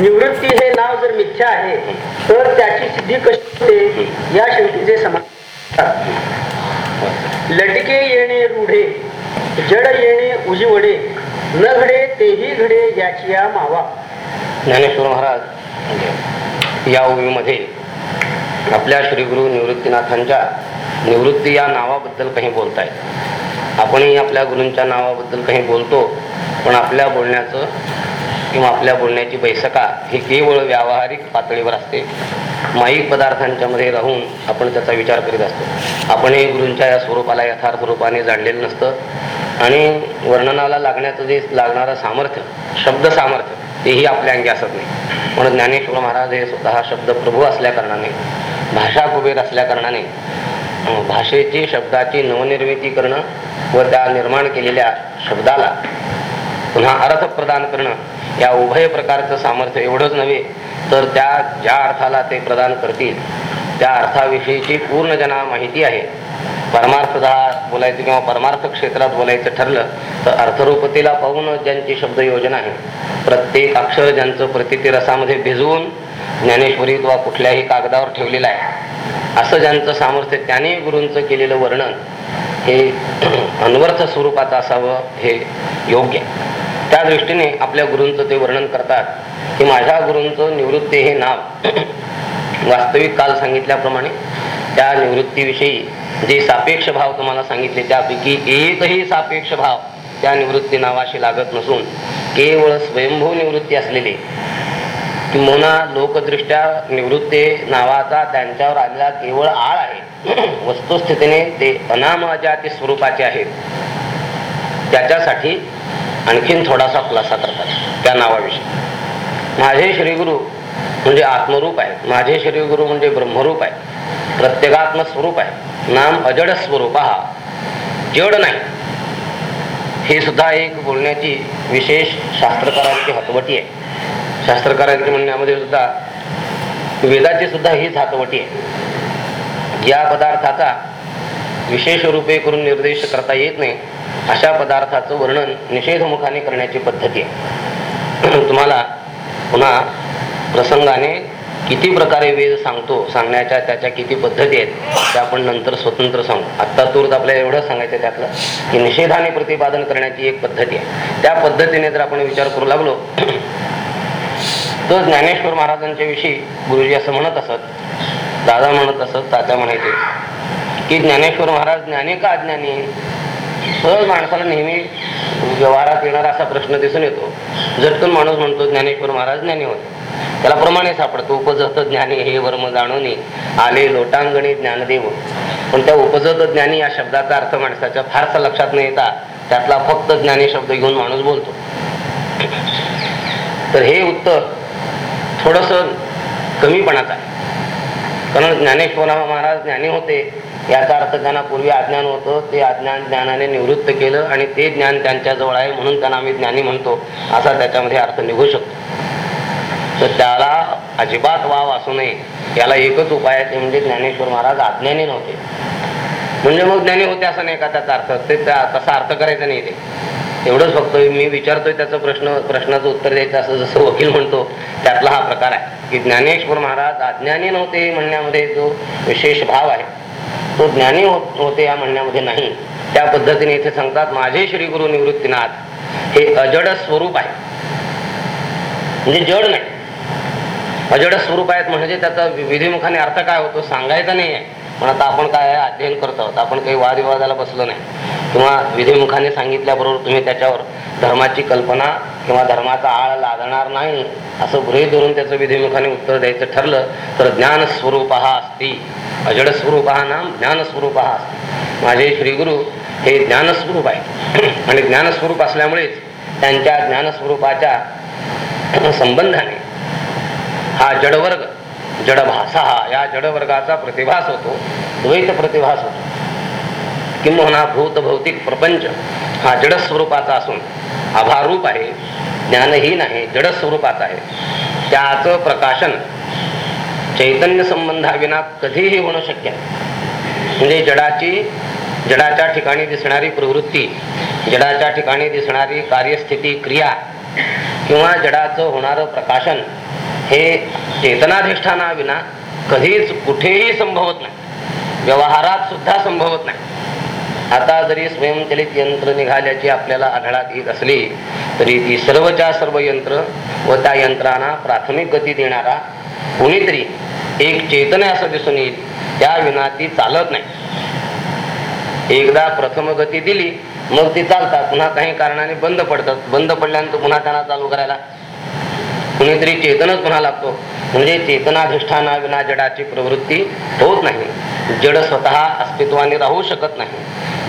निवृत्ती हे नाव जर मिथ्या आहे तर त्याची सिद्धी कशी होते? या शंकेचे समाधान लटके येणे रूढे जड येणे उजवडे न घडे तेही घडे याची या मावा. ज्ञानेश्वर महाराज या ओवीमध्ये आपल्या श्रीगुरु निवृत्तीनाथांच्या निवृत्ती या नावाबद्दल काही बोलतायत. आपणही आपल्या गुरूंच्या नावाबद्दल काही बोलतो पण आपल्या बोलण्याचं किंवा आपल्या बोलण्याची बैसका ही केवळ व्यावहारिक पातळीवर असते. माईक पदार्थांच्या मध्ये राहून आपण त्याचा विचार करीत असतो. आपणही गुरूंच्या या स्वरूपाला यथार्थ रूपाने जाणलेलं नसतं. आणि वर्णनाला लागण्याचं जे लागणारं सामर्थ्य शब्द सामर्थ्य तेही आपल्या अंगी असत नाही. म्हणून ज्ञानेश्वर महाराज हे स्वतः शब्द प्रभू असल्या कारणाने भाषा कुबेर असल्या कारणाने भाषेची शब्दाची नवनिर्मिती करणं व त्या निर्माण केलेल्या शब्दाला पुन्हा अर्थ प्रदान करणं या उभय प्रकारचं सामर्थ्य एवढंच नव्हे तर त्या ज्या अर्थाला ते प्रदान करतील त्या अर्थाविषयीची पूर्ण ज्यांना माहिती आहे परमार्थदा बोलायचं किंवा परमार्थ क्षेत्रात बोलायचं ठरलं तर अर्थरूपतेला पाहून ज्यांची शब्द योजना आहे प्रत्येक अक्षर ज्यांचं प्रतिती रसामध्ये भिजवून ज्ञानेश्वरीत वा कुठल्याही कागदावर ठेवलेलं आहे. असं ज्यांचं सामर्थ्य त्याने गुरूंचं केलेलं वर्णन हे अन्वर्थ स्वरूपाचं असावं हे योग्य त्या दृष्टीने आपल्या गुरूंचं ते वर्णन करतात की माझ्या गुरूंचं निवृत्ती हे नाव वास्तविक काल सांगितल्याप्रमाणे त्या निवृत्तीविषयी जे सापेक्ष भाव तुम्हाला सांगितले त्यापैकी एकही सापेक्ष भाव त्या निवृत्ती नावाशी लागत नसून केवळ स्वयंभू निवृत्ती असलेली किंबहुना लोकदृष्ट्या निवृत्ती नावाचा त्यांच्यावर आलेला केवळ आळ आहे. वस्तुस्थितीने ते अनामाजाती स्वरूपाचे आहेत. त्याच्यासाठी आणखीन थोडासा खुलासा करतात. त्या नावाविषयी. माझे श्रीगुरु म्हणजे आत्मरूप आहे माझे श्रीगुरु म्हणजे ब्रह्मरूप आहे प्रत्येकात्म स्वरूप आहे नाम अजड स्वरूप हा. जड नाही. हे सुद्धा एक बोलण्याची विशेष शास्त्रकारांची हतवटी आहे. शास्त्रकारांच्या म्हणण्यामध्ये सुद्धा वेदाची सुद्धा हीच हातवटी आहे. या पदार्थाचा विशेष रूपे करून निर्देश करता येत नाही अशा पदार्थाचं वर्णन निषेधमुखाने करण्याची पद्धती आहे. तुम्हाला पुन्हा प्रसंगाने किती प्रकारे वेद सांगतो सांगण्याच्या त्याच्या किती पद्धती आहेत त्या आपण नंतर स्वतंत्र सांगू. आत्ता तूर्त आपल्याला एवढं सांगायचं त्यातलं की निषेधाने प्रतिपादन करण्याची एक पद्धती आहे. त्या पद्धतीने जर आपण विचार करू लागलो तर ज्ञानेश्वर महाराजांच्या विषयी गुरुजी असं म्हणत असत दादा म्हणत असत तात्या म्हणायचे की ज्ञानेश्वर महाराज ज्ञानी का अज्ञानी सहज माणसाला नेहमी व्यवहारात येणारा असा प्रश्न दिसून येतो. झटकन माणूस म्हणतो ज्ञानेश्वर महाराज ज्ञानी होते त्याला प्रमाणे सापडतो उपजत ज्ञानी हे वर्म जाणून आले लोटांगणी ज्ञानदेव. पण त्या उपजत ज्ञानी या शब्दाचा अर्थ माणसाच्या फारसा लक्षात न येता त्यातला फक्त ज्ञानी शब्द घेऊन माणूस बोलतो. तर हे उत्तर थोडस कमीपणाचा आहे. कारण ज्ञानेश्वर महाराज ज्ञानी होते याचा अर्थ त्यांना पूर्वी अज्ञान होतं ते अज्ञान ज्ञानाने निवृत्त केलं आणि ते ज्ञान त्यांच्याजवळ आहे म्हणून त्यांना आम्ही ज्ञानी म्हणतो असा त्याच्यामध्ये अर्थ निघू शकतो. तर त्याला अजिबात वाव असू नये याला एकच उपाय आहे ते म्हणजे ज्ञानेश्वर महाराज अज्ञानी नव्हते. म्हणजे मग ज्ञानी होते असं नाही का त्याचा अर्थ? ते त्या- तसा अर्थ करायचा नाही ते. एवढंच फक्त मी विचारतोय त्याचं प्रश्न प्रश्नाचं उत्तर द्यायचं असं जसं वकील म्हणतो त्यातला हा प्रकार आहे. की ज्ञानेश्वर महाराज अज्ञानी नव्हते म्हणण्यामध्ये जो विशेष भाव आहे तो ज्ञानी हो-, होते या म्हणण्यामध्ये नाही. त्या पद्धतीने इथे सांगतात माझे श्री गुरु निवृत्तीनाथ हे अजड स्वरूप आहे. म्हणजे जड नाही. अजड स्वरूप आहेत म्हणजे त्याचा विधिमुखाने अर्थ काय होतो सांगायचा नाही आहे पण आता आपण काय अध्ययन करत आहोत आपण काही वादविवादाला बसलो नाही. किंवा विधिमुखाने सांगितल्याबरोबर तुम्ही त्याच्यावर धर्माची कल्पना किंवा धर्माचा आळ लागणार नाही असं गृहीत धरून त्याचं विधिमुखाने उत्तर द्यायचं ठरलं तर ज्ञान स्वरूप हा असती. अजड स्वरूप हा नाम ज्ञान स्वरूप हा असते. माझे श्रीगुरु हे ज्ञानस्वरूप आहे आणि ज्ञानस्वरूप असल्यामुळेच त्यांच्या ज्ञानस्वरूपाच्या संबंधाने हा जडवर्ग जडभासा हा या जडवर्गाचा प्रतिभास होतो द्वैत प्रतिभास होतो. किंबहुना भूत भौतिक प्रपंच हा जडस्वरूपाचा असून आभारूप आहे ज्ञानहीन आहे जडस्वरूपाचा आहे. त्याचं प्रकाशन चैतन्य संबंधाविना कधीही होणं शक्य म्हणजे जडाची जडाच्या ठिकाणी दिसणारी प्रवृत्ती जडाच्या ठिकाणी दिसणारी कार्यस्थिती क्रिया किंवा जडाचं होणारं प्रकाशन हे चेतनाधिष्ठानाविना कधीच कुठेही संभवत नाही. व्यवहारात सुद्धा संभवत नाही. आता जरी स्वयंचलित यंत्र निघाल्याची आपल्याला आढळात येत असली तरी ती सर्वच्या सर्व यंत्र व त्या यंत्रांना प्राथमिक गती देणारा कोणीतरी एक चेतन असं दिसून येईल त्या विना ती चालत नाही. एकदा प्रथम गती दिली मग ती चालतात. पुन्हा काही कारणाने बंद पडतात. बंद पडल्यानंतर पुन्हा त्यांना चालू करायला कुणीतरी चेतनच पुन्हा लागतो. म्हणजे चेतनाधिष्ठानाविना जडाची प्रवृत्ती होत नाही. जड स्वतः अस्तित्वाने राहू शकत नाही.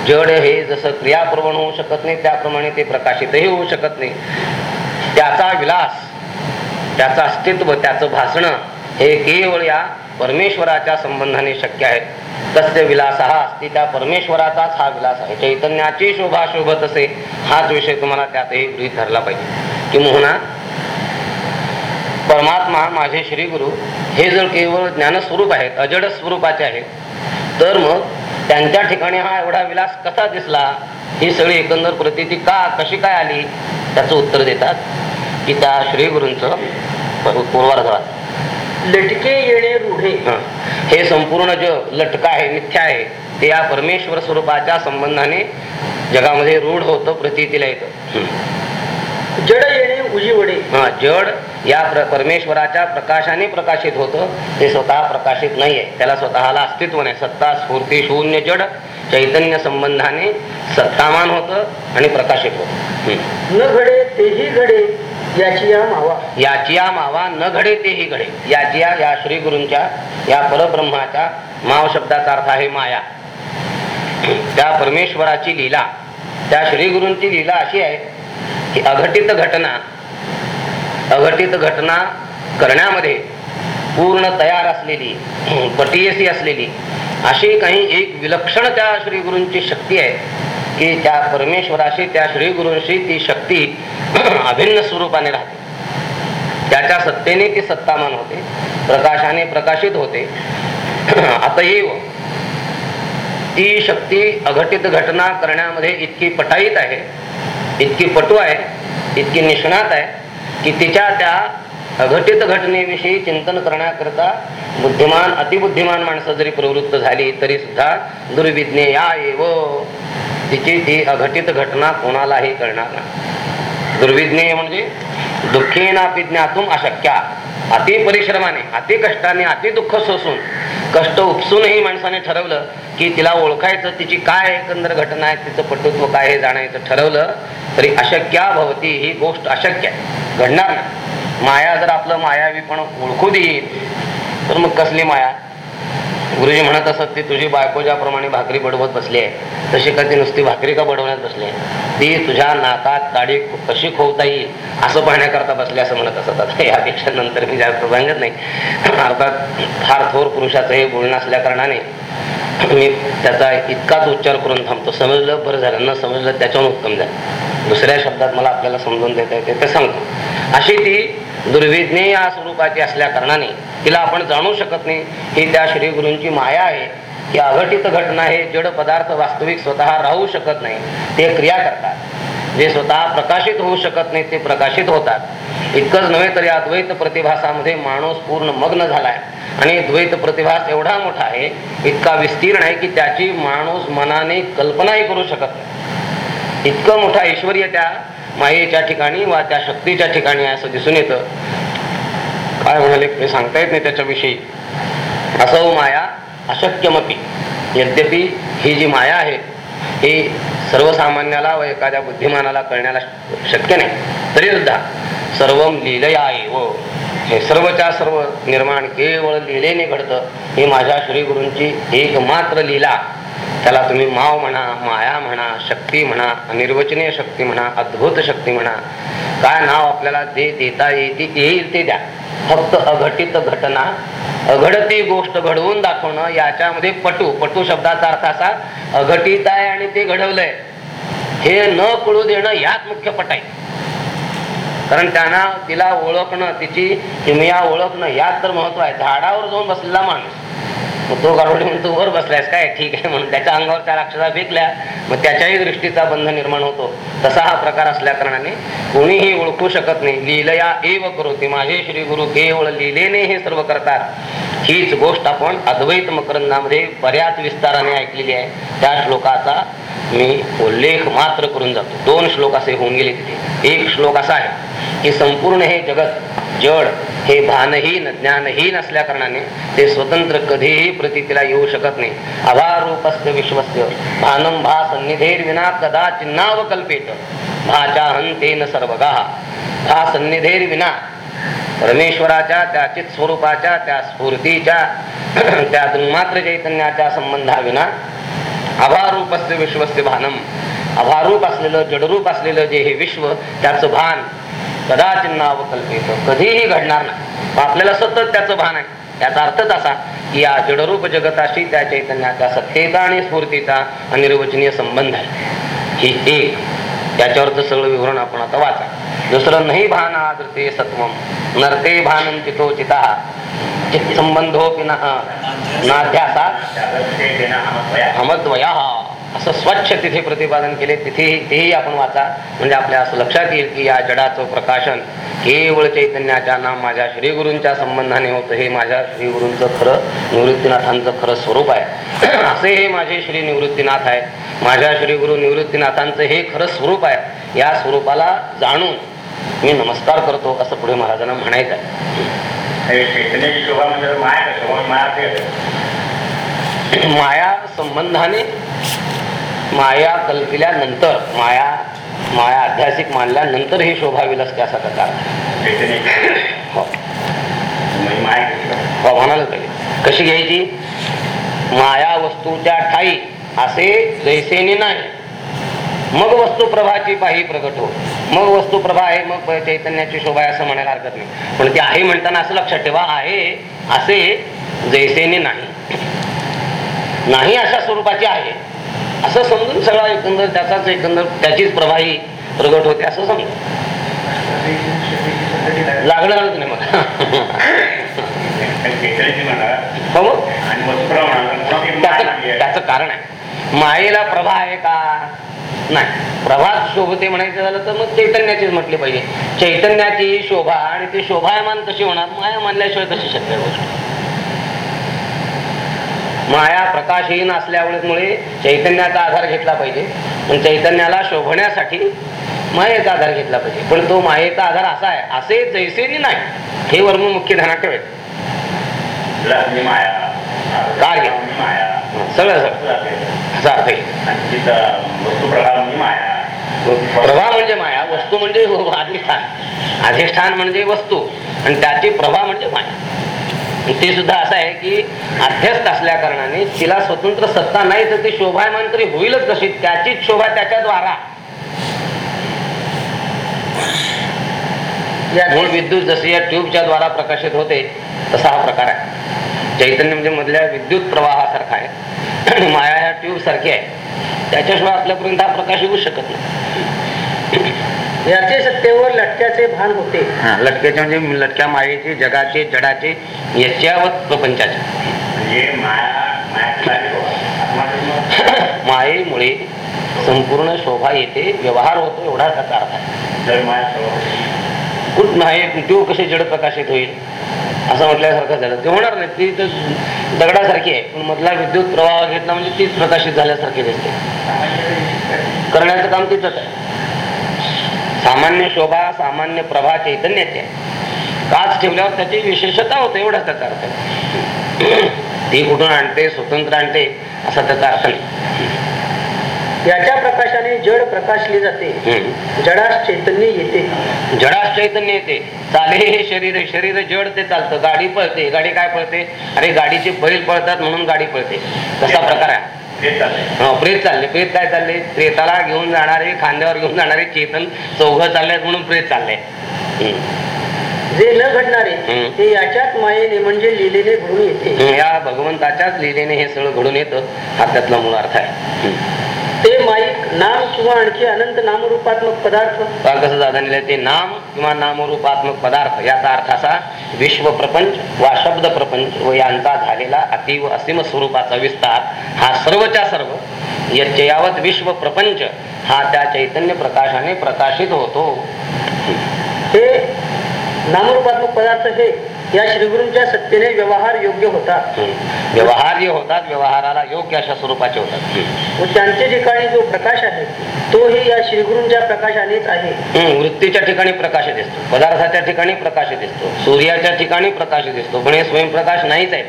जड हे जसं क्रियाप्रवण होऊ शकत नाही त्याप्रमाणे ते प्रकाशितही होऊ शकत नाही. त्याचा विलास त्याचं अस्तित्व त्याचं भासणं हे केवळ या परमेश्वराच्या संबंधाने शक्य आहे. तस्य विलास हा असते त्या परमेश्वराचाच हा विलास आहे. चैतन्याची शोभा शोभत असे हाच विषय तुम्हाला त्यातही गृहीत धरला पाहिजे. की मोहना परमात्मा माझे श्री गुरु हे जर केवळ ज्ञानस्वरूप आहेत अजड स्वरूपाचे आहेत तर मग त्यांच्या ठिकाणी हा एवढा विलास कसा दिसला ही सगळी एकंदर प्रतीती का कशी काय आली त्याचं उत्तर देतात की त्या श्री गुरूंचं पूर्वार्धात लटके येणे रूढे हं. संपूर्ण जग लटका आहे मिथ्या आहे ते या परमेश्वर स्वरूपाच्या संबंधाने जगामध्ये रूढ होतं प्रतीतीला येतं. जड येणे उजीवडे. हा जड या प्र परमेश्वराच्या प्रकाशाने प्रकाशित होतं. ते स्वतः प्रकाशित नाहीये. त्याला स्वतःला अस्तित्व नाही. सत्ता स्फूर्ती शून्य जड चैतन्य संबंधाने सत्तामान होतं आणि प्रकाशित होत. न घडे तेही घडे याची या मावा. याची या मावा न घडे तेही घडे. याची या या श्री गुरूंच्या या परब्रह्माच्या माव शब्दाचा अर्थ आहे माया. त्या परमेश्वराची लीला त्या श्री गुरूंची लीला अशी आहे की अघटित घटना अघटित घटना करण्यामध्ये पूर्ण तयार असलेली पटीयसी असलेली अशी काही एक विलक्षण त्या श्री गुरूंची शक्ती आहे की त्या परमेश्वराशी त्या श्री गुरूंशी ती शक्ती अभिन्न स्वरूपाने राहते. त्याच्या सत्तेने ती सत्तामान होते प्रकाशाने प्रकाशित होते. आता ती शक्ती अघटित घटना करण्यामध्ये इतकी पटाईत आहे इतकी पटू आहे इतकी निष्णात आहे की तिच्या त्या अघटित घटनेविषयी चिंतन करण्याकरता बुद्धिमान अतिबुद्धिमान माणसं जरी प्रवृत्त झाली तरी सुद्धा दुर्विज्ञे या एव. तिची ती अघटित घटना कोणालाही कळणार नाही. दुर्विज्ञेय म्हणजे दुःखेनापि ज्ञातून अशक्या. अति परिश्रमाने अति कष्टाने अति दुःख सोसून कष्ट उपसूनही माणसाने ठरवलं की तिला ओळखायचं तिची काय एकंदर घटना आहे तिचं पटुत्व काय हे जाणायचं ठरवलं तरी अशक्या भवती ही गोष्ट अशक्य आहे. घडणार नाही. माया जर आपलं मायावीपण ओळखू देईल तर मग कसली माया? गुरुजी म्हणत असत ती तुझी बायको ज्याप्रमाणे भाकरी बडवत बसली आहे तशी का ती नुसती भाकरी का बडवण्यात बसली आहे? ती तुझ्या नाकात काडी कशी खोवता येईल असं पाहण्याकरता बसले असं म्हणत असत. आता यापेक्षा नंतर मी जास्त सांगत नाही. अर्थात फार थोर पुरुषाचं हे बोलणं असल्या कारणाने मी त्याचा इतकाच उच्चार करून थांबतो. समजलं बरं झालं. न समजलं त्याच्याहून उत्तम झालं. दुसऱ्या शब्दात मला आपल्याला समजून देता येते ते सांगतो. अशी ती दुर्विज्ञे या स्वरूपाची असल्या कारणाने तिला आपण जाणू शकत नाही. ही त्या श्री गुरूंची माया आहे. की अघटित घटना हे जड पदार्थ वास्तविक स्वतः राहू शकत नाही. ते क्रिया करतात. जे स्वतः प्रकाशित होऊ शकत नाही ते प्रकाशित होतात. इतकंच नव्हे तर या द्वैत प्रतिभासामध्ये माणूस पूर्ण मग्न झालाय आणि द्वैत प्रतिभास एवढा मोठा आहे इतका विस्तीर्ण आहे की त्याची माणूस मनाने कल्पनाही करू शकत नाही. इतकं मोठा ऐश्वर त्या मायेच्या ठिकाणी वा त्या शक्तीच्या ठिकाणी आहे असं दिसून येतं. काय म्हणाले ते सांगता येत नाही त्याच्याविषयी. असं माया अशक्यमपी. यद्यपि ही जी माया आहे ही सर्वसामान्याला व एखाद्या बुद्धिमानाला कळण्याला शक्य नाही. तरी सुद्धा सर्व लिलया व हे सर्वच्या सर्व निर्माण केवळ लिलेने घडतं. ही माझ्या श्री गुरूंची एकमात्र लीला. त्याला तुम्ही माव म्हणा माया म्हणा शक्ती म्हणा अनिर्वचनीय शक्ती म्हणा अद्भुत शक्ती म्हणा काय नाव आपल्याला जे देता येते येईल ते द्या. फक्त अघटित घटना अघडती गोष्ट घडवून दाखवणं याच्यामध्ये पटू. पटू शब्दाचा अर्थ असा अघटित आहे आणि ते घडवलंय. हे न कळू देणं यात मुख्य पट आहे. कारण त्यांना तिला ओळखणं तिची किमया ओळखणं यात तर महत्त्व आहे. झाडावर जाऊन बसलेला माणूस. तो गारुडी म्हणतो वर बसलायस काय? ठीक आहे म्हणून त्याच्या अंगावर त्या राक्षसा फेकल्या मग त्याच्याही दृष्टीचा बंध निर्माण होतो. तसा हा प्रकार असल्या कारणाने कोणीही ओळखू शकत नाही. लिहिलया एव करोती. माझे श्री गुरु केवळ लीलेने हे सर्व करतात. हीच गोष्ट आपण अद्वैत मकरंदामध्ये बऱ्याच विस्ताराने ऐकलेली आहे. त्या श्लोकाचा मी उल्लेख मात्र करून जातो. दोन श्लोक असे होऊन गेले तिथे. एक श्लोक असा आहे. की संपूर्ण हे जगत जड हे भानहीन ज्ञानहीन असल्या कारणाने ते स्वतंत्र कधीही प्रतीला येऊ शकत नाही. अभारूपस्य विश्वस्य भानम भा सन्निधेर विना कदा चिन्हाव कल्पेत भाच्या हंतेन सर्वगा. भा सन्निधेर विना परमेश्वराच्या त्या चित स्वरूपाच्या त्या स्फूर्तीच्या त्या मात्र चैतन्याच्या संबंधाविना अभारूपस्य विश्वस्य भानम. अभारूप असलेलं जडरूप असलेलं जे हे विश्व त्याचं भान कदाचित नाव कल्पित. कधीही घडणार नाही. आपल्याला सतत त्याचं भान आहे. याचा अर्थच असा की या जडरूप जगताशी त्या चैतन्याचा सत्येचा आणि स्फूर्तीचा अनिर्वचनीय संबंध आहे. ही एक. त्याच्यावरचं सगळं विवरण आपण आता वाचा. दुसरं नाही भान आदृते सत्वम नरते भानम चितो चिता चित संबंधोपि नाध्यासा हमद्वया असं स्वच्छ तिथे प्रतिपादन केले तिथे तेही आपण वाचा. म्हणजे आपल्या असं लक्षात येईल की या जडाचं प्रकाशन केवळ चैतन्याच्या नाम माझ्या श्रीगुरूंच्या संबंधाने होतं. हे माझ्या श्रीगुरूंचं खरं निवृत्तीनाथांचं खरं स्वरूप आहे. असे हे माझे श्री निवृत्तीनाथ आहे माझ्या श्रीगुरु निवृत्तीनाथांचं हे खरं स्वरूप आहे. या स्वरूपाला जाणून मी नमस्कार करतो असं पुढे महाराजांना म्हणायचं आहे. माया संबंधाने माया कल्पिल्यानंतर माया माया अध्यासिक मानल्यानंतर हे शोभा विलसते असा प्रकार. हो. हो माया पाहिजे. कशी घ्यायची? माया वस्तूच्या ठाई असे जैसेने नाही. मग वस्तू प्रभाची पाही प्रगट हो मग वस्तू प्रभा आहे मग चैतन्याची शोभा आहे असं म्हणायला हरकत नाही. पण ते आहे म्हणताना असं लक्षात ठेवा आहे असे जैसेने नाही. नाही अशा स्वरूपाची आहे. असं समजून सगळा एकंदर त्याचाच एकंदर त्याचीच प्रभावी प्रगट होते असं समजून. लागणारच नाही हो मग? हो कारण आहे. मायेला प्रभा आहे का? नाही. प्रभात शोभते म्हणायचं झालं तर मग चैतन्याचीच म्हटली पाहिजे. चैतन्याची शोभा आणि ती शोभायमान कशी होणार. माया मानल्याशिवाय कशी शक्य आहे. गोष्ट माया प्रकाशहीन असल्यामुळे चैतन्याचा आधार घेतला पाहिजे. पण चैतन्याला शोभण्यासाठी मायेचा आधार घेतला पाहिजे. पण तो मायेचा आधार असा आहे असे जैसेनी नाही. हे वर्म मुख्य ध्यानात. म्हणजे माया. सगळं अर्थ आहे. म्हणजे माया. प्रभा म्हणजे माया वस्तू म्हणजे अधिष्ठान. अधिष्ठान म्हणजे वस्तू. आणि त्याची प्रभा म्हणजे माया. ते सुद्धा असं आहे की अध्यस्त असल्या कारणाने तिला स्वतंत्र सत्ता नाही तर ती शोभायमान तरी होईलच कशी? त्याचीच शोभा त्याच्या द्वारा. मूळ याचे विद्युत जशी या ट्यूबच्या द्वारा प्रकाशित होते तसा हा प्रकार आहे. चैतन्य म्हणजे मधल्या विद्युत प्रवाहासारखा आहे. आणि माया ह्या ट्यूब सारखी आहे. त्याच्याशिवाय आपल्यापर्यंत हा प्रकाश येऊ शकत नाही. याचे सत्तेवर लटक्याचे भान होते. हा लटक्याचे म्हणजे लटक्या मायेचे जगाचे जडाचे याच्यावत प्रपंचाचे. म्हणजे मायेमुळे संपूर्ण शोभा येते व्यवहार होतो एवढा त्याचा अर्थ आहे. जर माया शोभा कुठ नाही ट्यूब कशी जड प्रकाशित होईल? असं म्हटल्यासारखं झालं. ते होणार नाही ती तर दगडासारखी आहे. पण मधला विद्युत प्रवाह घेतला म्हणजे तीच प्रकाशित झाल्यासारखी दिसते. करण्याचं काम तिथंच आहे. सामान्य शोभा सामान्य प्रभा चैतन्याची आहे. काच ठेवल्यावर त्याची विशेषता होते एवढाच त्याचा अर्थ ती कुठून आणते स्वतंत्र आणते असा त्याचा अर्थ नाही. याच्या प्रकाशाने जड प्रकाशले जाते. जडास चैतन्य येते. जडास चैतन्य येते. चाले हे शरीर आहे. शरीर जड ते चालतं. गाडी पळते. गाडी काय पळते? अरे गाडीचे बैल पळतात म्हणून गाडी पळते. तसा प्रकार आहे. प्रेत चालले. प्रेत काय चालले? प्रेताला घेऊन जाणारे खांद्यावर घेऊन जाणारे चेतन चौघ चालले म्हणून प्रेत चालले. जे न घडणारे. ते याच्याच मायेने म्हणजे लिलेने घडून येते. या भगवंताच्याच लिलेने हे सगळं घडून येतं. हा त्यातला मूळ अर्थ आहे. ते माईक नाम किंवा आणखी अनंत नामरूपात्मक पदार्थ? कसं दादा ते नाम किंवा नामरूपात्मक पदार्थ याचा अर्थ असा विश्व प्रपंच वा शब्द प्रपंच व यांचा झालेला अतीव असीम स्वरूपाचा विस्तार हा सर्वच्या सर्व यच्चयावत विश्व प्रपंच हा त्या चैतन्य प्रकाशाने प्रकाशित होतो. हे नामरूपात्मक पदार्थ हे या श्रीगुरूंच्या सत्तेने व्यवहार योग्य होतात. व्यवहार्य होतात व्यवहाराला योग्य अशा स्वरूपाचे होतात. व त्यांच्या ठिकाणी जो प्रकाश आहे तोही या श्रीगुरूंच्या प्रकाशानेच आहे. वृत्तीच्या ठिकाणी प्रकाश दिसतो पदार्थाच्या ठिकाणी प्रकाश दिसतो सूर्याच्या ठिकाणी प्रकाश दिसतो पण हे स्वयंप्रकाश नाहीच आहे.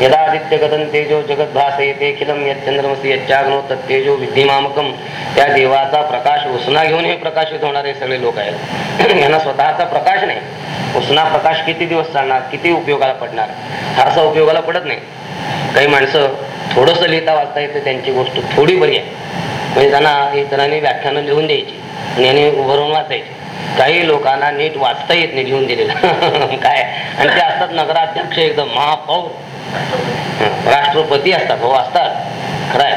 यदा आदित्य तेजो जगत भास येते खिलम यत यच्चाग्नो तत्तेजो विद्धिमामकम त्या देवाचा प्रकाश उसना घेऊन हे प्रकाशित होणारे सगळे लोक आहेत. यांना स्वतःचा प्रकाश नाही. उसना प्रकाश किती दिवस चालणार? किती उपयोगाला पडणार? फारसा उपयोगाला पडत नाही. काही माणसं थोडंसं लिहिता वाचता येते त्यांची गोष्ट थोडी बरी आहे. म्हणजे त्यांना इतरांनी व्याख्यानं लिहून द्यायची आणि याने उभं राहून वाचायची. काही लोकांना नीट वाचता येत नाही लिहून दिलेलं. काय? आणि ते असतात नगराध्यक्ष एकदम महापौर. राष्ट्रपती असतात हो असतात. खरं आहे.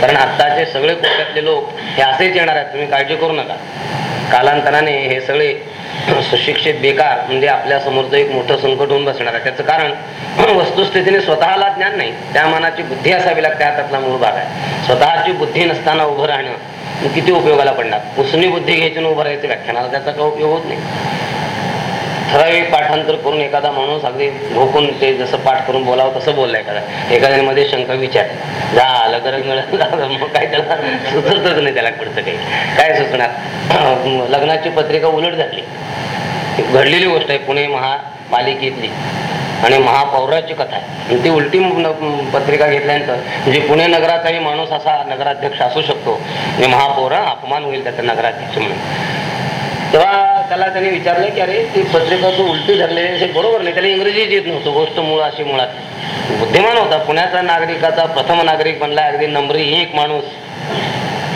कारण आत्ताचे सगळे कोट्यातले लोक हे असेच येणार आहेत. तुम्ही काळजी करू नका. कालांतराने हे सगळे सुशिक्षित बेकार म्हणजे आपल्या समोरचं एक मोठं संकट होऊन बसणार आहे. त्याचं कारण वस्तुस्थितीने स्वतःला ज्ञान नाही. त्या मनाची बुद्धी असावी लागते हा त्यातला मूळ भाग आहे. स्वतःची बुद्धी नसताना उभं राहणं किती उपयोगाला पडणार? पुसणी बुद्धी घ्यायची उभं राहायचं व्याख्यानाला त्याचा काही उपयोग होत नाही. ठराविक पाठांतर करून एखादा माणूस अगदी भोकून ते जसं पाठ करून बोलावं तसं बोलला एखादा. एखाद्या मध्ये शंका विचार. जा आलं तर मग काय त्याला सुचतच नाही त्याला पुढचं काही. काय सुचणार? लग्नाची पत्रिका उलट झाली घडलेली गोष्ट आहे पुणे महापालिकेतली. आणि महापौराची कथा आहे. ती उलटी पत्रिका घेतल्यानंतर म्हणजे पुणे नगराचाही माणूस असा नगराध्यक्ष असू शकतो. म्हणजे महापौर अपमान होईल त्याचा नगराध्यक्ष म्हणून. तेव्हा त्याला त्याने विचारलं की अरे ती पत्रिका तू उलटी धरलेली असे बरोबर नाही त्याला इंग्रजीच येत नव्हतं. गोष्ट मूळ अशी मुळात. बुद्धिमान होता. पुण्याचा नागरिकाचा प्रथम नागरिक बनला अगदी नंबरी एक माणूस.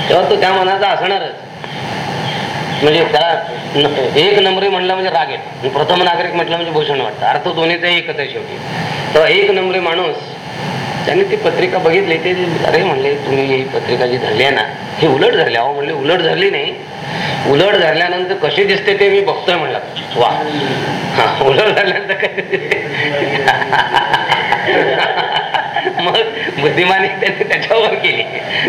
तेव्हा तो त्या मनाचा असणारच. म्हणजे त्याला एक नंबरी म्हणलं म्हणजे राग येतो प्रथम नागरिक म्हटलं म्हणजे भूषण वाटतं. अर्थ दोन्हीचा एकच आहे शेवटी. तेव्हा एक नंबरी माणूस त्याने ती पत्रिका बघितली ते अरे म्हणले तुम्ही ही पत्रिका जी धरली आहे ना हे उलट धरली अहो म्हणले उलट झाली नाही. उलट झाल्यानंतर कशी दिसते ते मी बघतोय म्हणलं. वा उलट झाल्यानंतर कशी दिसते? मग बुद्धिमाने त्याने त्याच्यावर केली.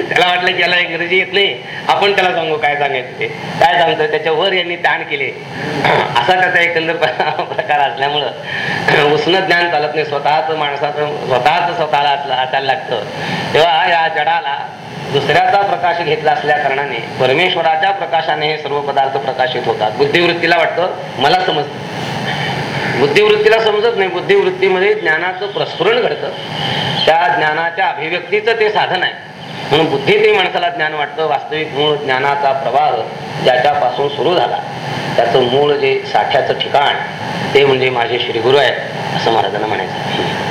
त्याला वाटलं की याला इंग्रजी येत नाही. आपण त्याला सांगू काय सांगायचं ते. काय सांगतो त्याच्यावर यांनी ताण केले. असा त्याचा एकंदर प्रकार असल्यामुळं उष्ण ज्ञान चालत नाही. स्वतःच माणसाचं स्वतःच स्वतःला असायला लागतं. तेव्हा या जडाला दुसऱ्याचा प्रकाश घेतला असल्या कारणाने परमेश्वराच्या प्रकाशाने हे सर्व पदार्थ प्रकाशित होतात. बुद्धिवृत्तीला वाटतं मला समजतं. बुद्धिवृत्तीला समजत नाही. बुद्धिवृत्तीमध्ये ज्ञानाचं प्रस्फुरण घडतं. त्या ज्ञानाच्या अभिव्यक्तीचं ते साधन आहे. म्हणून बुद्धी ते माणसाला ज्ञान वाटतं. वास्तविक मूळ ज्ञानाचा प्रवाह ज्याच्यापासून सुरू झाला. त्याचं मूळ जे साठ्याचं ठिकाण ते म्हणजे माझे श्रीगुरु आहेत असं महाराजांना म्हणायचं.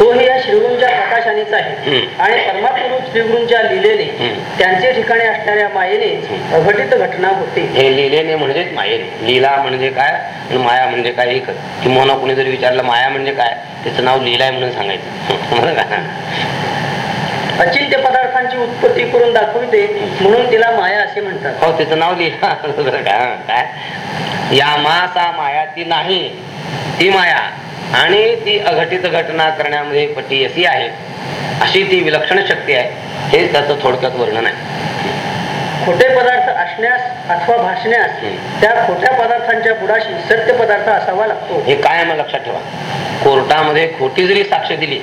तोही या श्रीगुरूंच्या प्रकाशानेच आहे. आणि परमात्मा श्रीगुरूंच्या हम्म. त्यांचे ठिकाणी असणाऱ्या मायेने अघटित घटना होते. हे लिहिलेने म्हणजेच मायेने लीला म्हणजे काय आणि माया म्हणजे काय? एकच किंवा कुणी जरी विचारलं माया म्हणजे काय? त्याचं नाव लीला आहे म्हणून सांगायचं. अचिंत्य पदार्थांची उत्पत्ती करून दाखविते म्हणून तिला माया असे म्हणतात. हो त्याचं नाव लिहा काय? या मासा माया ती नाही ती माया. आणि ती अघटित घटना करण्यामध्ये पटी अशी आहे. अशी ती विलक्षण शक्ती आहे. हे त्याचं थोडक्यात वर्णन आहे. खोटे पदार्थ असण्यास अथवा भासण्यास. त्या खोट्या पदार्थांच्या बुडाशी सत्य पदार्थ असावा लागतो. हे काय मग लक्षात ठेवा. कोर्टामध्ये खोटी जरी साक्ष दिली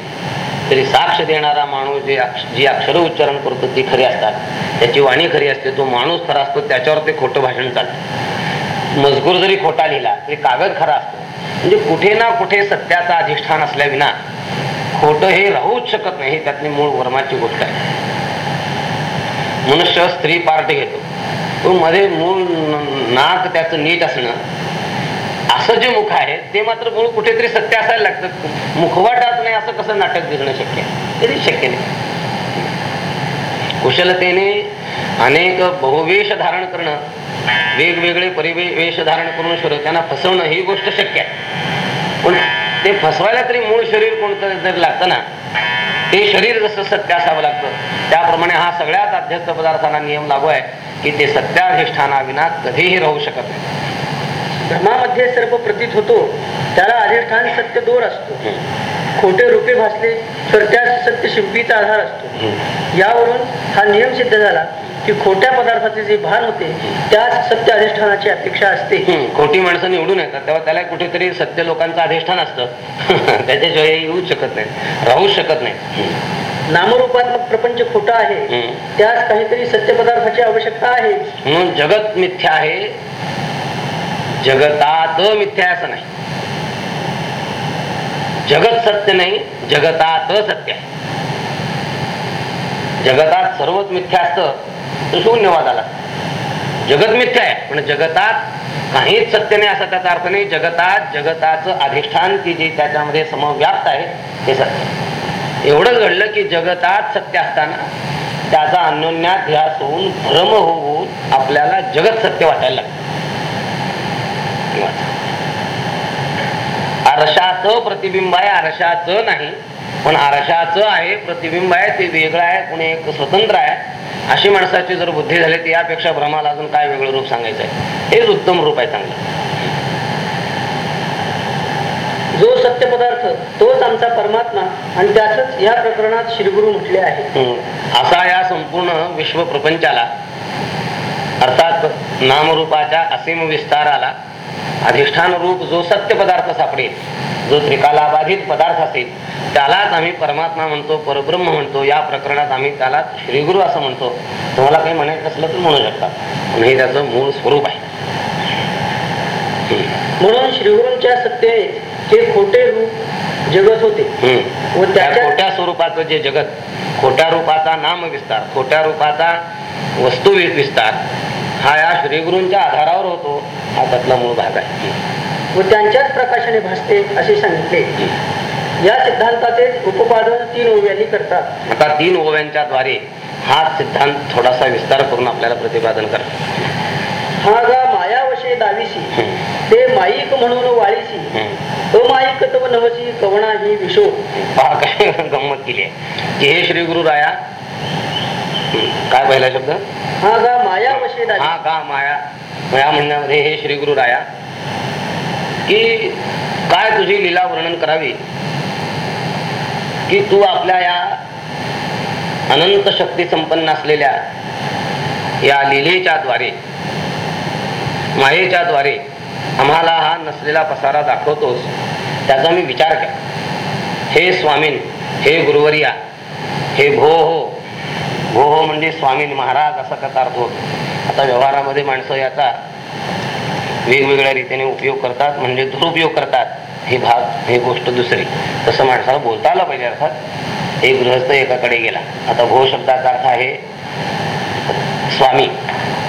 तरी साक्ष देणारा माणूस जे जी अक्षर उच्चारण करतो ती खरी असतात. त्याची वाणी खरी असते तो माणूस खरा असतो त्याच्यावर ते खोटं भाषण चालतं. मजकूर जरी खोटा लिहिला तरी कागद खरा असतो. म्हणजे कुठे ना कुठे सत्याचा अधिष्ठान असल्याविना खोटं हे राहूच शकत नाही त्यातली मूळ वर्माची गोष्ट आहे. मनुष्य स्त्री पार्ट घेतो. तो मध्ये मूळ नाक त्याचं नीट असणं असं जे मुख आहे ते मात्र मूळ कुठेतरी सत्य असायला लागतं. मुखवाटात नाही असं कसं नाटक दिसणं शक्य आहे? तरी शक्य नाही. कुशलतेने अनेक बहुवेश धारण करणं वेगवेगळे परिवेश धारण करून श्रोत्यांना फसवणं ही गोष्ट शक्य आहे. पण ते फसवायला तरी मूळ शरीर कोणतं जर लागतं ना ते शरीर जसं सत्य असावं लागतं. त्याप्रमाणे हा सगळ्याच अध्यस्त पदार्थांना नियम लागू आहे की ते सत्याधिष्ठानाविना कधीही राहू शकत नाही. भ्रमामध्ये सर्प प्रतीत होतो त्याला अधिष्ठान सत्य दोर असतो. खोटे रूपे भासले तर त्यास सत्य शिंपीचा आधार असतो. यावरून हा नियम सिद्ध झाला की खोट्या पदार्थाचे जे भान होते त्यास सत्य अधिष्ठानाची अपेक्षा असते. खोटी माणसं निवडून येतात तेव्हा त्याला कुठेतरी सत्य लोकांचं अधिष्ठान असतं. त्याच्याशिवाय येऊच शकत नाही राहू शकत नाही. नामरूपात्मक प्रपंच खोटा आहे. त्यास काहीतरी सत्य पदार्थाची आवश्यकता आहे. म्हणून जगत मिथ्या आहे. जगतात मिथ्या असं नाही. जगत सत्य नाही जगतात सत्य आहे. जगतात सर्वच मिथ्या असतं तर शून्यवाद आला जगत मिथ्या आहे पण जगतात काहीच सत्य नाही असा त्याचा अर्थ नाही. जगतात जगताचं अधिष्ठान की जे त्याच्यामध्ये समव्याप्त आहे ते सत्य एवढंच घडलं की जगतात सत्य असताना त्याचा अन्योन्याध्यास होऊन भ्रम होऊन आपल्याला जगत सत्य वाटायला लागतं. आरशाचं प्रतिबिंब आहे आरशाचं नाही. पण आरशाचं आहे प्रतिबिंब आहे ते वेगळं आहे कोणी एक स्वतंत्र आहे. अशी माणसाची जर बुद्धी झाली तर यापेक्षा भ्रमाला अजून काय वेगळं रूप सांगायचं आहे हेच उत्तम रूप आहे चांगलं. जो सत्य पदार्थ तोच आमचा परमात्मा आणि त्याच या प्रकरणात श्रीगुरु म्हटले आहे. असा या संपूर्ण विश्व प्रपंचाला अर्थात नामरूपाच्या असीम विस्ताराला अधिष्ठान रूप जो सत्य पदार्थ सापडेल जो त्रिकालाबाधित पदार्थ असेल त्यालाच आम्ही परमात्मा म्हणतो परब्रह्म म्हणतो या प्रकरणात आम्ही त्याला श्रीगुरु असं म्हणतो. तुम्हाला काही म्हणायचं असलं तर म्हणू शकता. पण हे त्याचं मूळ स्वरूप आहे. म्हणून श्रीगुरूंच्या सत्तेने हे खोटे रूप जगत होते. व त्या खोट्या स्वरूपाचं जे जगत खोट्या रूपाचा नाम विस्तार खोट्या रूपाचा वस्तू विस्तार हा या श्रीगुरूंच्या आधारावर होतो. हा त्यातला मूळ भाग आहे. व त्यांच्याच प्रकाशाने भासते असे सांगितले. या सिद्धांताचे उपपादन तीन ओव्यांनी करतात. आता तीन ओव्यांच्या द्वारे हा सिद्धांत थोडासा विस्तार करून आपल्याला प्रतिपादन करा. हा गा मायावशे दाविसी ते माईक म्हणून वाळीसी अमाईक तव नवसी कवणा ही विशो. पहा काय गंमत केली आहे. की हे श्री गुरु राया काय पहिला शब्द? हा गा दावी हा का माया. या म्हणण्यामध्ये हे श्री गुरु राया. की काय तुझी लीला वर्णन करावी? की तू आपल्या या अनंत शक्ती संपन्न असलेल्या या लिलेच्या द्वारे मायेच्या द्वारे आम्हाला हा नसलेला पसारा दाखवतोस त्याचा मी विचार केला. हे स्वामीन हे गुरुवर्या हे भो हो भो हो म्हणजे स्वामीन महाराज असा कसा अर्थ होतो आता व्यवहारामध्ये माणसं याचा वेगवेगळ्या रीतीने उपयोग करतात म्हणजे दुरुपयोग करतात. हे भाग हे गोष्ट दुसरी. तसं माणसाला बोलता आलं पाहिजे अर्थात. एक गृहस्थ एकाकडे गेला. आता भो शब्दाचा अर्थ आहे स्वामी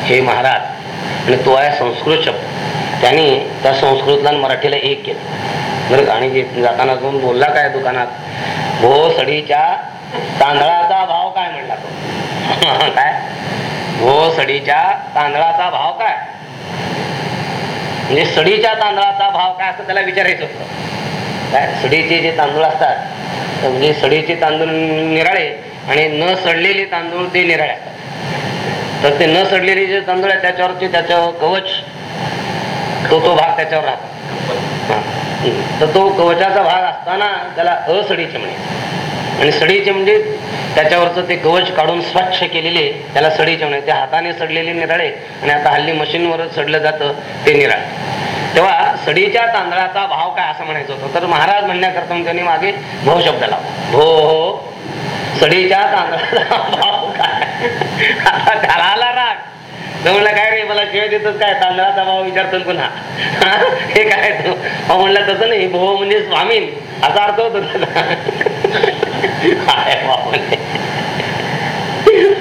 हे महाराज आणि तो आहे संस्कृत शब्द त्यांनी त्या संस्कृतला मराठीला एक केलं. बरं आणि जाताना जाऊन बोलला काय दुकानात? भो सडीच्या तांदळाचा भाव काय म्हणला तो? काय? भो सडीच्या तांदळाचा भाव काय? म्हणजे सडीच्या तांदळाचा भाव काय असं त्याला विचारायचं होतं. काय? सडीचे जे तांदूळ असतात म्हणजे सडीचे तांदूळ निराळे आणि न सडलेले तांदूळ ते निराळे असतात. तर ते न सडलेले जे तांदूळ आहे त्याच्यावरचे त्याच्यावर कवच तो तो भाग त्याच्यावर राहतो. हा. तर तो कवचाचा भाग असताना त्याला असडीचे म्हणे आणि सडीचे म्हणजे त्याच्यावरचं ते कवच काढून स्वच्छ केलेले त्याला सडीचे म्हणे ते हाताने सडलेले निराळे आणि आता हल्ली मशीनवर सडलं जातं ते निराळे. तेव्हा सडीच्या तांदळाचा भाव काय असं म्हणायचं होतं? तर महाराज म्हणण्याकरता त्यांनी मागे भाऊ शब्द लावला. भो हो सडीच्या तांदळाचा भाव काय? आता घराला आला राग. तो काय रे मला शिवाय देतच काय? तांदळाचा भाव विचारतो पुन्हा. हे काय तो? अहो म्हणला तसं नाही. भो म्हणजे स्वामीन. असा अर्थ होतो त्याचा काय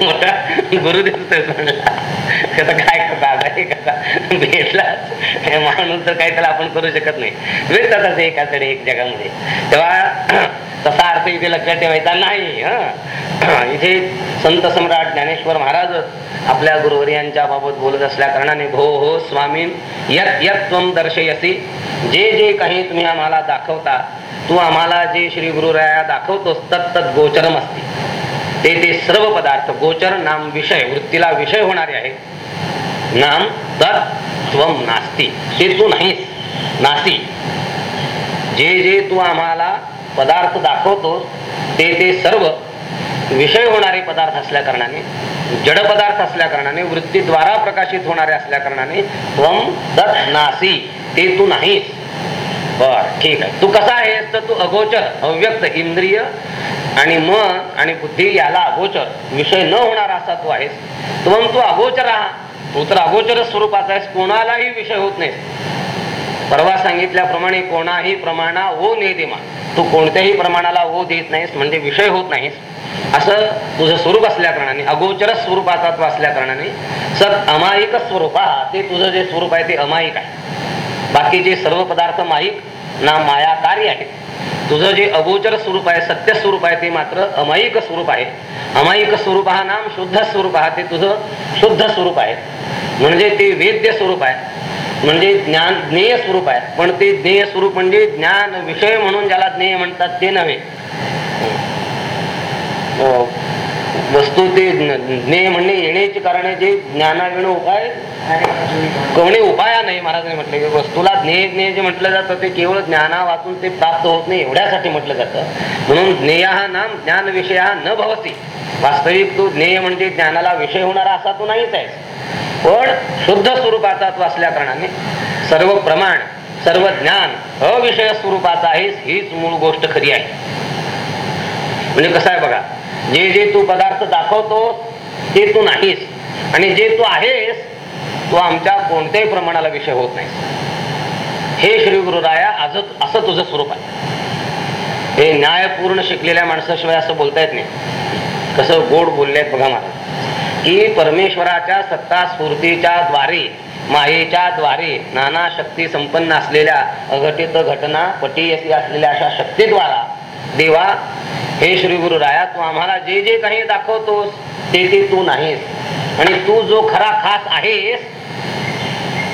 मोठा गुरुदेव त्याचा काय करता? आता हे कसा भेटला. हे माणूस तर काही त्याला आपण करू शकत नाही. भेटतात असे एकाकडे एक जगामध्ये. तेव्हा तसा अर्थ इथे लक्षात ठेवायचा नाही हं. इथे संत सम्राट ज्ञानेश्वर महाराजच आपल्या गुरुवर्यांच्या बाबत बोलत असल्या कारणाने भो हो स्वामी यत यत दर्शयसी. जे जे काही तुम्ही आम्हाला दाखवता तू आम्हाला जे श्री गुरुराया दाखवतोस तत् तत् गोचरम असते. ते ते सर्व पदार्थ गोचर नाम विषय वृत्तीला विषय होणारे आहे नाम तत् त्वम नास्ती. ते तू नाहीस नास्ती. जे जे तू आम्हाला पदार्थ दाखवतोस ते ते सर्व विषय होणारे पदार्थ असल्या कारणाने जड पदार्थ असल्या कारणाने वृत्तीद्वारा प्रकाशित होणारे असल्या कारणाने त्वम तत् नासी ते तू नाहीस. बर ठीक आहे. तू कसा आहेस? तर तू अगोचर अव्यक्त इंद्रिय आणि मन आणि बुद्धी याला अगोचर विषय न होणारा असा तू आहेस. मग तू अगोचर आहा तू तर अगोचर स्वरूपाचा आहेस. कोणालाही विषय होत नाही. परवा सांगितल्याप्रमाणे कोणाही प्रमाणा ओ नेदिमा. तू कोणत्याही प्रमाणाला ओ देत नाहीस म्हणजे विषय होत नाहीस. असं तुझं स्वरूप असल्या कारणाने अगोचर स्वरूपाचा तू असल्या कारणाने सत अमायिक स्वरूप ते तुझं जे स्वरूप आहे ते अमायिक आहे. बाकीचे सर्व पदार्थ माईक ना मायाकारी आहेत तुझं जे अगोचर स्वरूप आहे सत्य स्वरूप आहे ते मात्र अमायिक स्वरूप आहे. अमायिक स्वरूप हा नाम शुद्ध स्वरूप हा ते तुझं शुद्ध स्वरूप आहे. म्हणजे ते वेद्य स्वरूप आहे. म्हणजे ज्ञान ज्ञेय स्वरूप आहे. पण ते ज्ञेय स्वरूप म्हणजे ज्ञान विषय म्हणून ज्याला ज्ञेय म्हणतात ते नव्हे. हो. वस्तू ते ज्ञेय म्हणणे येण्याची आहे जे ज्ञानाविण उपाय. कोणी उपाय नाही महाराजांनी म्हटले. की वस्तूला ज्ञेय ज्ञेय जे म्हटलं जातं ते केवळ ज्ञाना वाचून ते प्राप्त होत नाही एवढ्यासाठी म्हटलं जातं. म्हणून ज्ञेय हा नाम ज्ञान विषय हा न भवती. वास्तविक तो ज्ञेय म्हणजे ज्ञानाला विषय होणारा असा तो नाहीच आहे. पण शुद्ध स्वरूपाचा तो असल्या कारणाने सर्व प्रमाण सर्व ज्ञान अविषय स्वरूपाचा आहे हीच मूळ गोष्ट खरी आहे. म्हणजे कसं आहे बघा जे जे तू पदार्थ दाखवतो ते तू नाहीस. आणि जे तू आहेस तो आमच्या कोणत्याही प्रमाणाला विषय होत नाही. हे श्री गुरुराया आज असं तुझं स्वरूप आहे. हे न्यायपूर्ण शिकलेल्या माणसाशिवाय असं बोलता येत नाही. कसं गोड बोलले आहेत बघा मला. की परमेश्वराच्या सत्ता स्फूर्तीच्या द्वारे मायेच्या द्वारे नाना शक्ती संपन्न असलेल्या अघटित घटना पटी असलेल्या अशा शक्तीद्वारा देवा हे श्री गुरु राया तू आम्हाला जे जे काही दाखवतोस ते ते तू नाहीस. आणि तू जो खरा खास आहेस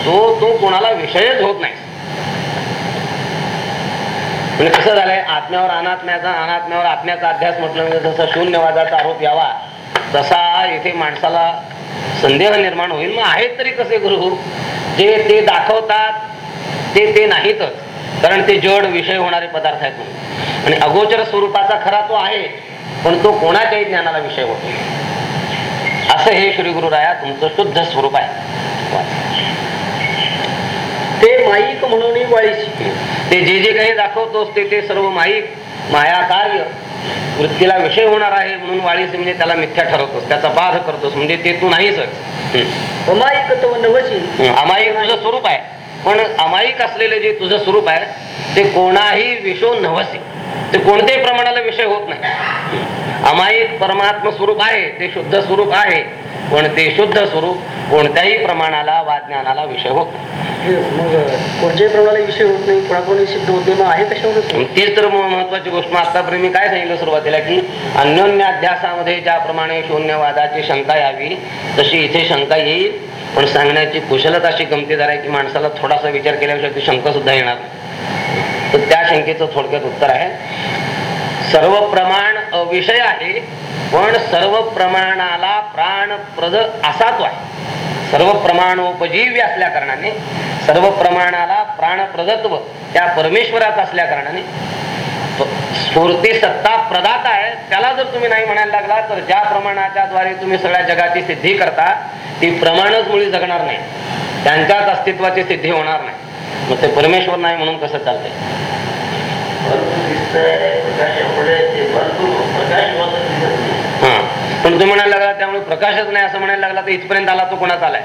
तो तू कोणाला विषयच होत नाही म्हणजे कसं झालंय आत्म्यावर अनात्म्याचा अनात्म्यावर आत्म्याचा अभ्यास म्हटलं म्हणजे जसं शून्यवादाचा आरोप यावा तसा इथे माणसाला संदेह निर्माण होईल. मग आहेत तरी कसे गुरु? जे ते दाखवतात ते ते नाहीतच. कारण ते जड विषय होणारे पदार्थ आहेत म्हणून. आणि अगोचर स्वरूपाचा खरा तो आहे पण तो कोणाच्याही ज्ञानाला विषय होत असं हे श्री गुरुराया तुमचं शुद्ध स्वरूप आहे. ते माईक म्हणून वाळीची ते जे जे काही दाखवतोस ते ते सर्व माईक माया कार्य वृत्तीला विषय होणार आहे म्हणून वाळीस म्हणजे त्याला मिथ्या ठरवतोस त्याचा बाध करतोस म्हणजे ते तू नाहीच. अमायिक तुझं स्वरूप आहे. पण अमायिक असलेले जे तुझं स्वरूप आहे ते कोणाही विषो नवसे. ते कोणत्याही प्रमाणाला विषय होत नाही. अमायिक परमात्म स्वरूप आहे ते शुद्ध स्वरूप आहे पण ते शुद्ध स्वरूप कोणत्याही प्रमाणाला वा ज्ञानाला विषय होत कोणत्याही प्रमाणाला विषय होत नाही कोणाकोणी सिद्ध होत मग आहे तेच तर महत्वाची गोष्ट. आतापर्यंत मी काय सांगितलं सुरुवातीला की अन्योन्याध्यासामध्ये ज्याप्रमाणे शून्यवादाची शंका यावी तशी इथे शंका येईल. पण सांगण्याची कुशलता अशी गमतीदार आहे की माणसाला थोडासा विचार केल्याशिवाय ती शंका सुद्धा येणार तर त्या शंकेचं थोडक्यात उत्तर आहे. सर्व प्रमाण अविषय आहे पण सर्व प्रमाणाला प्राणप्रद असा तो आहे. सर्व प्रमाणोपजीव्य असल्या कारणाने सर्व प्रमाणाला प्राणप्रदत्व त्या परमेश्वरात असल्या कारणाने स्फूर्ती सत्ता प्रदाता आहे त्याला जर तुम्ही नाही म्हणायला लागला तर ज्या प्रमाणाच्या द्वारे तुम्ही सगळ्या जगाची सिद्धी करता ती प्रमाणच मुळी जगणार नाही. त्यांच्याच अस्तित्वाची सिद्धी होणार नाही. मग ते परमेश्वर नाही म्हणून कसं चालतंय? हा. पण तुम्ही म्हणायला लागला त्यामुळे प्रकाशच नाही असं म्हणायला लागला तर इथपर्यंत आला तो कोणाचा आलाय?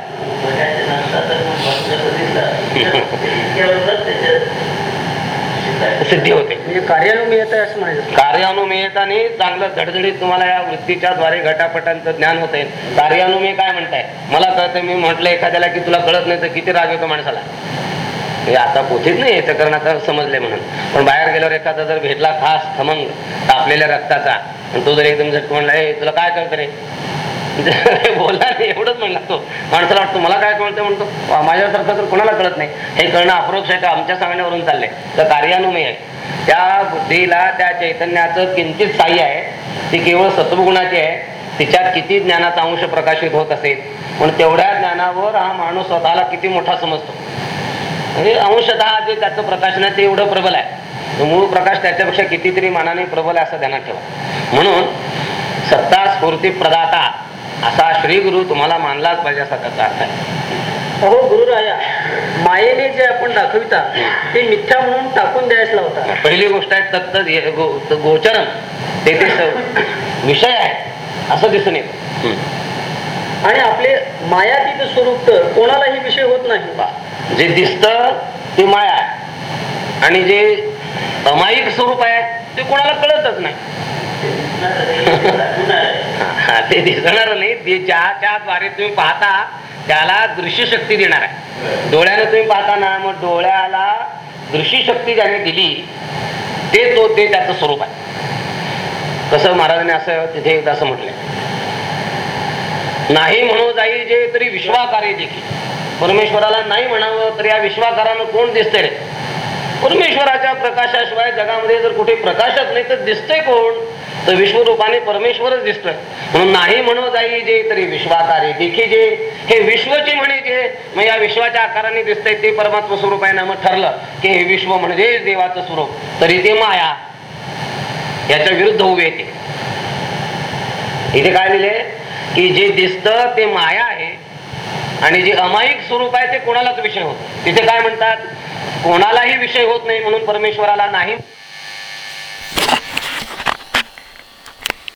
सिद्धी होते. म्हणजे कार्यानुमेयत आहे असं म्हणायचं. कार्यानुमेयताने चांगलं धडधडीत तुम्हाला या वृत्तीच्या द्वारे घटापटांचं ज्ञान होत. आहे कार्यानुमेय काय म्हणताय? मला कळतं मी म्हटलं एखाद्याला की तुला कळत नाही तर किती राग येतो माणसाला. हे आता पोथीत नाही याचं कारण आता समजले म्हणून. पण बाहेर गेल्यावर एखादा जर भेटला खास खमंग तापलेल्या रक्ताचा आणि तो जर एकदम झटक म्हणला ए तुला काय कळतं रे? बोला नाही एवढंच म्हणला तो. माणसाला वाटतो मला काय कळतं म्हणतो? माझ्यासारखं तर कोणाला कळत नाही. हे कळणं अप्रोक्ष आहे का? आमच्या सांगण्यावरून चाललंय. तर कार्यानुमय आहे. त्या बुद्धीला त्या चैतन्याचं किंचित साह्य आहे. ती केवळ सत्वगुणाची आहे. तिच्यात किती ज्ञानाचा अंश प्रकाशित होत असेल? पण तेवढ्या ज्ञानावर हा माणूस स्वतःला किती मोठा समजतो? म्हणजे अंशतः जे त्याचं प्रकाशन आहे ते एवढं प्रबल आहे. मूळ प्रकाश त्याच्यापेक्षा कितीतरी मानाने प्रबल आहे असं ध्यानात ठेवा. म्हणून सत्ता स्फूर्ती प्रदाता असा श्री गुरु तुम्हाला मानलाच पाहिजे असा त्याचा अर्थ आहे. अहो गुरुराया मायेने जे आपण दाखविता ते मिथ्या म्हणून टाकून द्यायला लावता. पहिली गोष्ट आहे तत्त गो- गोचरम. ते विषय आहे. असं दिसून येतं. आणि आपले मायातीत स्वरूप तर कोणालाही विषय होत नाही. जे दिसतं ते माया आहे. आणि जे अमायिक स्वरूप आहे ते कोणाला कळतच नाही. ते दिसणार नाही. ते ज्याच्या द्वारे तुम्ही पाहता त्याला दृश्य शक्ती देणार आहे. डोळ्याने तुम्ही पाहता ना मग डोळ्याला दृश्य शक्ती ज्याने दिली ते तो ते त्याचं स्वरूप आहे. कसं महाराजांनी असं तिथे एकदा असं म्हटलंय. नाही म्हणू जाई जे तरी विश्वाकारे देखील. परमेश्वराला नाही म्हणावं तर या विश्वाकारानं कोण दिसतंय रे? परमेश्वराच्या प्रकाशाशिवाय जगामध्ये जर कुठे प्रकाशच नाही तर दिसतंय कोण? तर विश्वरूपाने परमेश्वरच दिसतोय. म्हणून नाही म्हणो जाई जे तरी विश्वाकारे देखी जे. हे विश्वचे म्हणे जे मग या विश्वाच्या आकाराने दिसतंय ते परमात्म स्वरूप आहे ना मग ठरलं की हे विश्व म्हणजे देवाचं स्वरूप. तरी ते माया. याच्या विरुद्ध उभे येते इथे काय लिहिले? की जे दिसत ते माया आहे. आणि जे अमायिक स्वरूप आहे ते कोणालाच विषय होत तिथे काय म्हणतात? कोणालाही विषय होत नाही म्हणून परमेश्वराला नाही